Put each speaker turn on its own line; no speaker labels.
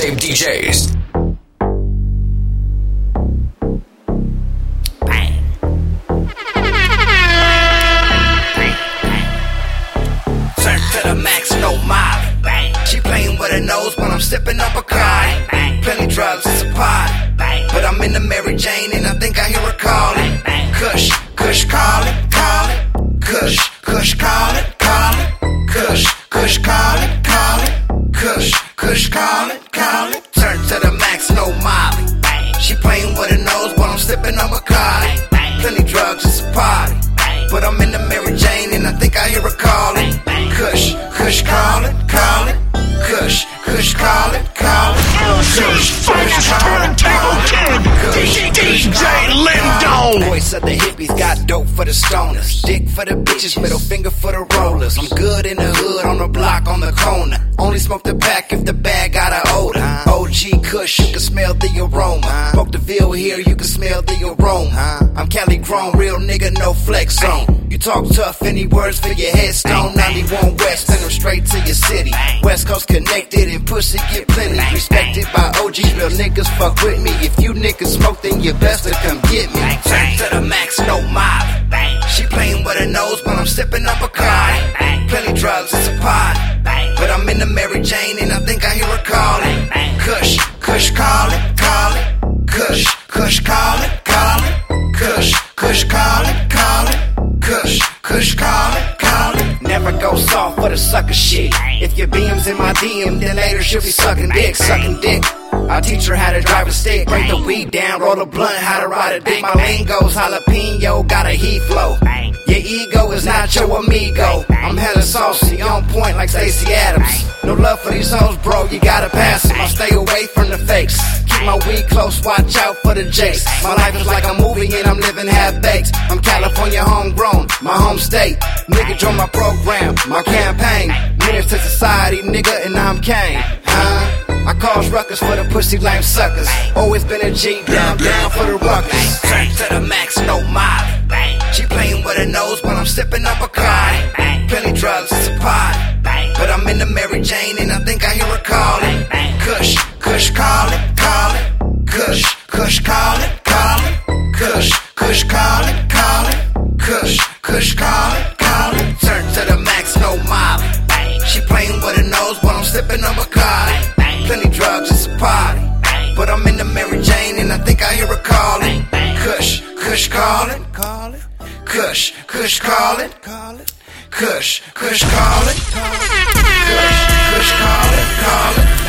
Mixtape DJs.
Nose when I'm sipping up a card. Plenty drugs, it's a party. But I'm in the Mary Jane and I think I hear her calling. Kush, Kush calling, calling. Kush, Kush calling, calling. Kush, Kush calling, calling. Kush, Kush calling, calling. Turn to the max, no molly. She playing with her nose when I'm sipping up a card. Plenty drugs, it's a party. But I'm in the Mary Jane and I think I hear her calling. Kush, Kush calling, calling. Kush, Kush calling, calling. Kush, Kush calling, calling. Kush, Kush calling, calling. Voice of the hippies got dope for the stoners. Dick for the bitches, middle finger for the rollers. I'm good in the hood, on the block, on the corner. Only smoke the pack if the bag got an odor. Uh-huh. OG Kush, you can smell the aroma. Uh-huh. Smoke the veal here, you can smell the aroma. Uh-huh. I'm Cali grown, real nigga, no flex on. You talk tough, any words for your headstone? 91 West, send them straight to your city. West Coast connected and pussy get plenty. Respected by OGs, real niggas fuck with me. If you niggas smoke, then you best to come get me. Turn to the max, no molly. She playing with her nose, but I'm sipping up a card. Plenty drugs, it's a party. The Mary Jane and I think I hear her calling. Kush, Kush calling, calling. Kush, Kush calling, calling. Kush, Kush calling, calling. Kush, Kush calling, calling. Never go soft for the sucker shit. If your beam's in my DM, then later she'll be sucking dick, sucking dick. Teach her how to drive a stick, break the weed down, roll a blunt, how to ride a dick. My lingo's jalapeno, got a heat flow. Your ego is not your amigo. I'm hella saucy, on point like Stacey Adams. No love for these hoes, bro, you gotta pass 'em. I stay away from the fakes. Keep my weed close, watch out for the jakes. My life is like a movie and I'm living half baked. I'm California homegrown, my home state. Nigga join my program, my campaign. Menace to society, nigga, and I'm Kane. Huh? Cause ruckus for the pussy lame suckers. Always been a G, down, down for the ruckus. Turn to the max, no molly. She playing with her nose, but I'm sipping up a card. Plenty drugs, it's a party. But I'm in the Mary Jane and I think I hear her calling. Kush, Kush calling, calling. Kush, Kush calling, calling. Kush, Kush calling, calling. Kush, Kush calling, calling. Turn to the max, no molly. She playing with her nose, but I'm sipping up a Kush calling. Kush, Kush calling. Kush, Kush calling, calling.